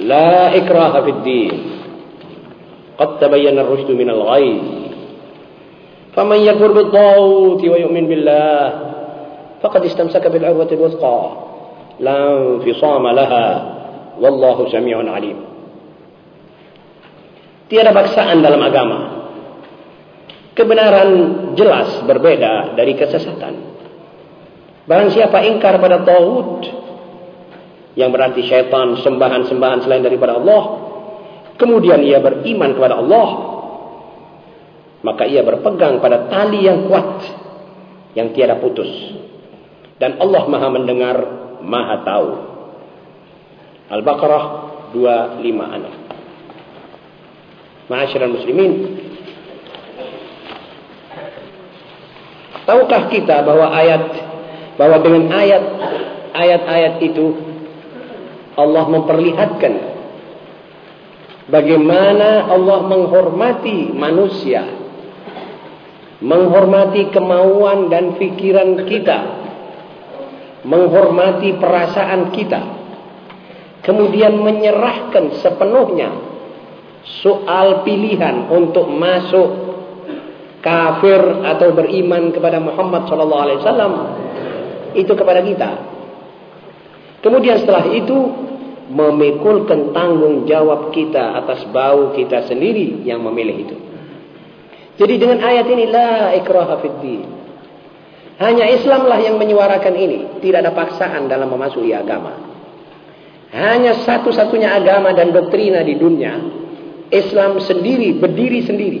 لا إكراه في الدين قد تبين الرشد من الغيب فمن يكفر بالطاغوت ويؤمن بالله فقد استمسك بالعروة الوثقى لا انفصام لها والله سميع عليم Tiada paksaan dalam agama. Kebenaran jelas berbeda dari kesesatan. Barang siapa ingkar pada tauhid, yang berarti syaitan sembahan-sembahan selain daripada Allah, kemudian ia beriman kepada Allah, maka ia berpegang pada tali yang kuat yang tiada putus. Dan Allah Maha mendengar, Maha tahu. Al-Baqarah 256. Ma'asyiral muslimin. Tahukah kita bahwa ayat bahwa dengan ayat ayat-ayat itu Allah memperlihatkan bagaimana Allah menghormati manusia menghormati kemauan dan pikiran kita menghormati perasaan kita kemudian menyerahkan sepenuhnya soal pilihan untuk masuk kafir atau beriman kepada Muhammad wasallam itu kepada kita. Kemudian setelah itu memikulkan tanggung jawab kita atas bau kita sendiri yang memilih itu. Jadi dengan ayat ini la ikraha fid Hanya Islamlah yang menyuarakan ini, tidak ada paksaan dalam memasuki agama. Hanya satu-satunya agama dan doktrina di dunia Islam sendiri, berdiri sendiri.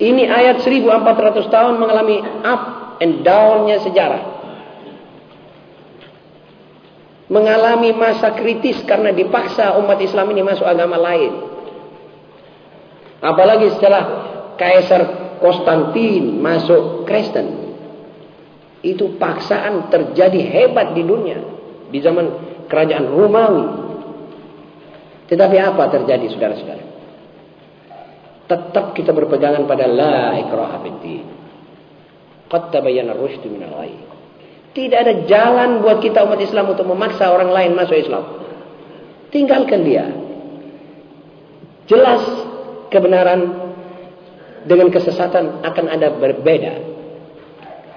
Ini ayat 1400 tahun mengalami up and down-nya sejarah. Mengalami masa kritis karena dipaksa umat Islam ini masuk agama lain. Apalagi setelah Kaisar Konstantin masuk Kristen. Itu paksaan terjadi hebat di dunia. Di zaman kerajaan Romawi. Tetapi apa terjadi saudara-saudara? Tetap kita berpegangan pada la ikraha fiddin. Qad tabayyana ar-rusydu minal ghayy. Tidak ada jalan buat kita umat Islam untuk memaksa orang lain masuk Islam. Tinggalkan dia. Jelas kebenaran dengan kesesatan akan ada berbeda.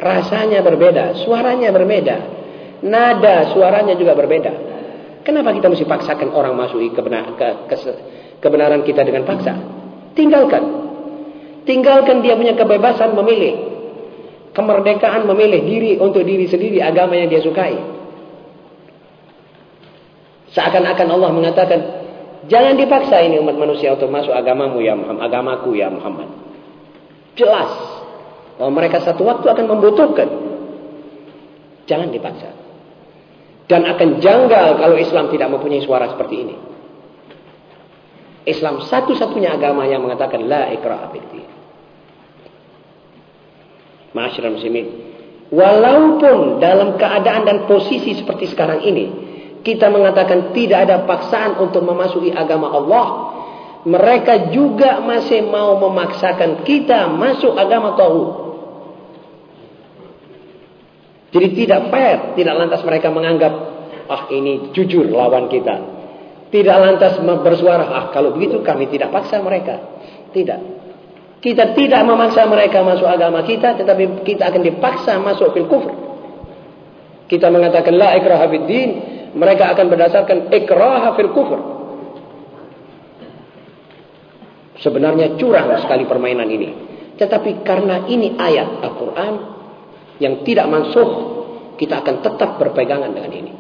Rasanya berbeda, suaranya berbeda. Nada suaranya juga berbeda. Kenapa kita mesti paksakan orang masuk ke, kebenaran kita dengan paksa? Tinggalkan. Tinggalkan dia punya kebebasan memilih. Kemerdekaan memilih diri untuk diri sendiri agama yang dia sukai. Seakan-akan Allah mengatakan, jangan dipaksa ini umat manusia untuk masuk agamamu ya Muhammad, agamaku ya Muhammad. Jelas bahwa mereka satu waktu akan membutuhkan. Jangan dipaksa. Dan akan janggal kalau Islam tidak mempunyai suara seperti ini. Islam satu-satunya agama yang mengatakan la ikra'a fiddin. Masyarakat muslimin. Walaupun dalam keadaan dan posisi seperti sekarang ini, kita mengatakan tidak ada paksaan untuk memasuki agama Allah, mereka juga masih mau memaksakan kita masuk agama tauhid. Jadi tidak fair, tidak lantas mereka menganggap ah ini jujur lawan kita. Tidak lantas bersuara ah kalau begitu kami tidak paksa mereka. Tidak. Kita tidak memaksa mereka masuk agama kita, tetapi kita akan dipaksa masuk fil kufur. Kita mengatakan la ikraha fid din, mereka akan berdasarkan ikraha fil kufur. Sebenarnya curang sekali permainan ini. Tetapi karena ini ayat Al-Quran, yang tidak mansuh, kita akan tetap berpegangan dengan ini.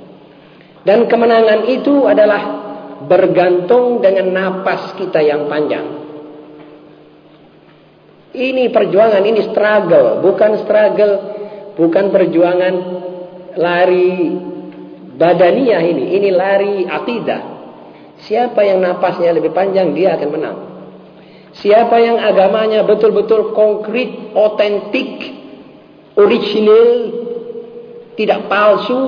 Dan kemenangan itu adalah bergantung dengan napas kita yang panjang. Ini perjuangan, ini struggle, bukan struggle, bukan perjuangan lari badaniah ini, ini lari akidah. Siapa yang napasnya lebih panjang, dia akan menang. Siapa yang agamanya betul-betul konkret, otentik, original, tidak palsu,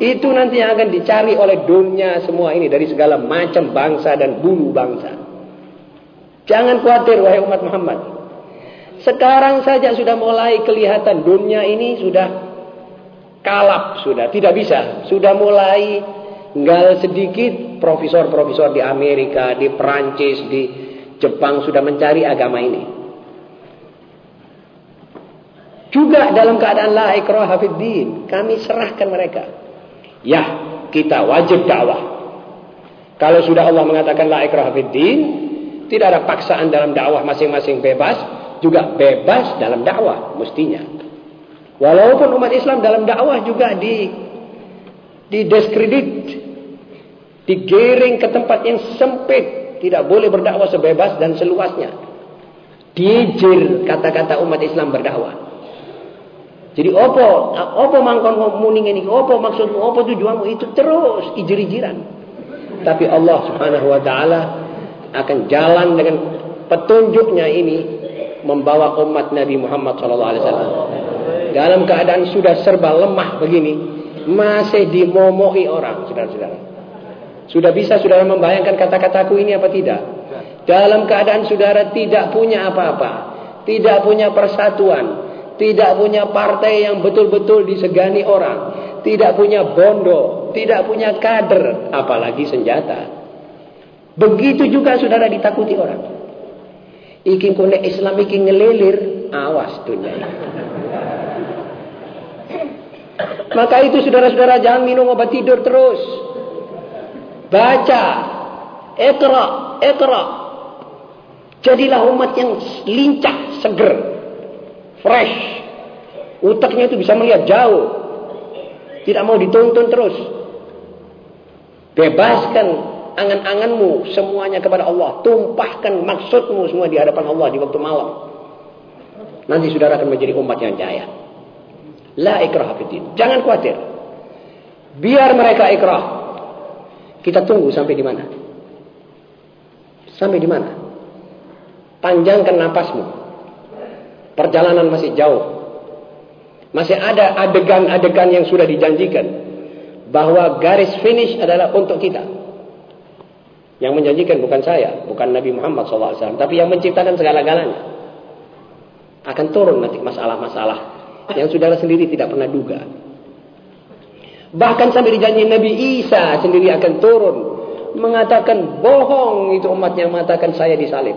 itu nanti yang akan dicari oleh dunia semua ini dari segala macam bangsa dan bulu bangsa. Jangan khawatir wahai umat Muhammad. Sekarang saja sudah mulai kelihatan dunia ini sudah kalap sudah, tidak bisa. Sudah mulai tinggal sedikit profesor-profesor di Amerika, di Perancis, di Jepang sudah mencari agama ini. Juga dalam keadaan la ikrah din, kami serahkan mereka. Ya, kita wajib dakwah. Kalau sudah Allah mengatakan la ikrah din, tidak ada paksaan dalam dakwah masing-masing bebas, juga bebas dalam dakwah mestinya. Walaupun umat Islam dalam dakwah juga di didiskredit, digiring ke tempat yang sempit, tidak boleh berdakwah sebebas dan seluasnya. Dijir kata-kata umat Islam berdakwah. Jadi opo, opo mangkon muning ini, opo maksudmu, opo tujuanmu itu terus ijir-ijiran. Tapi Allah subhanahu wa ta'ala akan jalan dengan petunjuknya ini membawa umat Nabi Muhammad SAW. Dalam keadaan sudah serba lemah begini, masih dimomohi orang, saudara-saudara. Sudah bisa saudara membayangkan kata-kataku ini apa tidak? Dalam keadaan saudara tidak punya apa-apa, tidak punya persatuan, tidak punya partai yang betul-betul disegani orang, tidak punya bondo, tidak punya kader, apalagi senjata. Begitu juga saudara ditakuti orang. Ikin kone Islam ikin ngelilir, awas dunia Maka itu saudara-saudara jangan minum obat tidur terus. Baca, ekra, ekra. Jadilah umat yang lincah, seger, fresh. Utaknya itu bisa melihat jauh. Tidak mau dituntun terus. Bebaskan angan-anganmu semuanya kepada Allah. Tumpahkan maksudmu semua di hadapan Allah di waktu malam. Nanti saudara akan menjadi umat yang jaya. La ikrah fiddin. Jangan khawatir. Biar mereka ikrah. Kita tunggu sampai di mana? Sampai di mana? Panjangkan napasmu. Perjalanan masih jauh. Masih ada adegan-adegan yang sudah dijanjikan. Bahwa garis finish adalah untuk kita. Yang menjanjikan bukan saya, bukan Nabi Muhammad SAW. Tapi yang menciptakan segala-galanya. Akan turun nanti masalah-masalah. Yang saudara sendiri tidak pernah duga. Bahkan sampai dijanji Nabi Isa sendiri akan turun. Mengatakan bohong itu umat yang mengatakan saya disalib.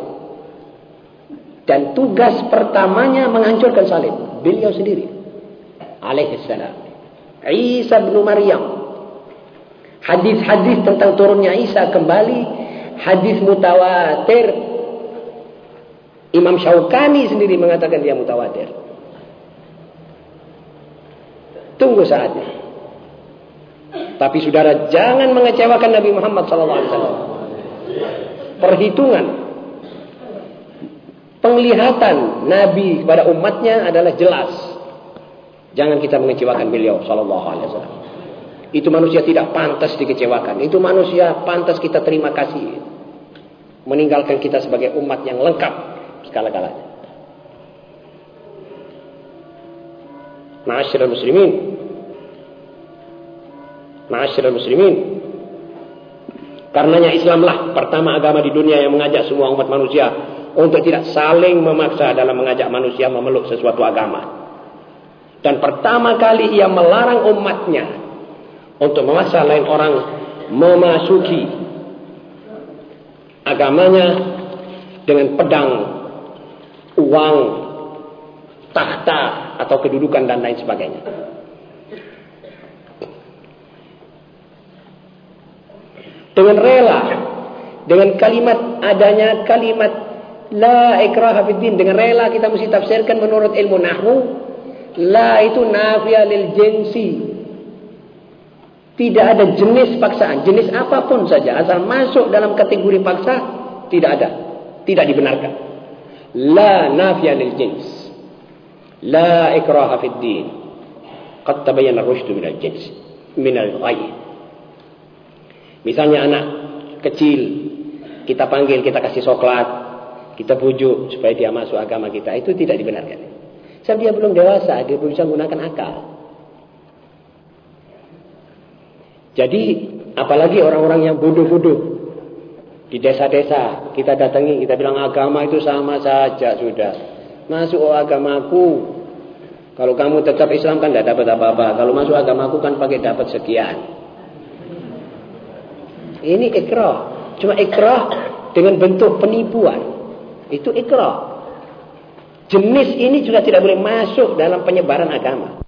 Dan tugas pertamanya menghancurkan salib. Beliau sendiri alaihissalam. Isa bin Maryam. Hadis-hadis tentang turunnya Isa kembali hadis mutawatir. Imam Syaukani sendiri mengatakan dia mutawatir. Tunggu saatnya. Tapi saudara jangan mengecewakan Nabi Muhammad SAW. Perhitungan penglihatan Nabi kepada umatnya adalah jelas. Jangan kita mengecewakan beliau wasallam. Itu manusia tidak pantas dikecewakan. Itu manusia pantas kita terima kasih. Meninggalkan kita sebagai umat yang lengkap segala-galanya. Ma'asyiral muslimin. Ma'asyiral muslimin. Karenanya Islamlah pertama agama di dunia yang mengajak semua umat manusia untuk tidak saling memaksa dalam mengajak manusia memeluk sesuatu agama. Dan pertama kali ia melarang umatnya untuk memaksa lain orang memasuki agamanya dengan pedang, uang, tahta atau kedudukan dan lain sebagainya. Dengan rela, dengan kalimat adanya kalimat la ikraha fiddin dengan rela kita mesti tafsirkan menurut ilmu nahwu La itu nafiyah lil jinsi. Tidak ada jenis paksaan. Jenis apa pun saja. Asal masuk dalam kategori paksa. Tidak ada. Tidak dibenarkan. La nafiyah lil jins. La ikraha fid din. Qad tabayyana rushdu minal jins. Minal ghayy. Misalnya anak kecil. Kita panggil, kita kasih coklat. Kita bujuk supaya dia masuk agama kita. Itu tidak dibenarkan. Sebab dia belum dewasa, dia belum bisa menggunakan akal. Jadi, apalagi orang-orang yang bodoh-bodoh. Di desa-desa, kita datangi, kita bilang agama itu sama saja sudah. Masuk oh, agamaku. Kalau kamu tetap Islam kan tidak dapat apa-apa. Kalau masuk agamaku kan pakai dapat sekian. Ini ikrah. Cuma ikrah dengan bentuk penipuan. Itu ikrah. Jenis ini juga tidak boleh masuk dalam penyebaran agama.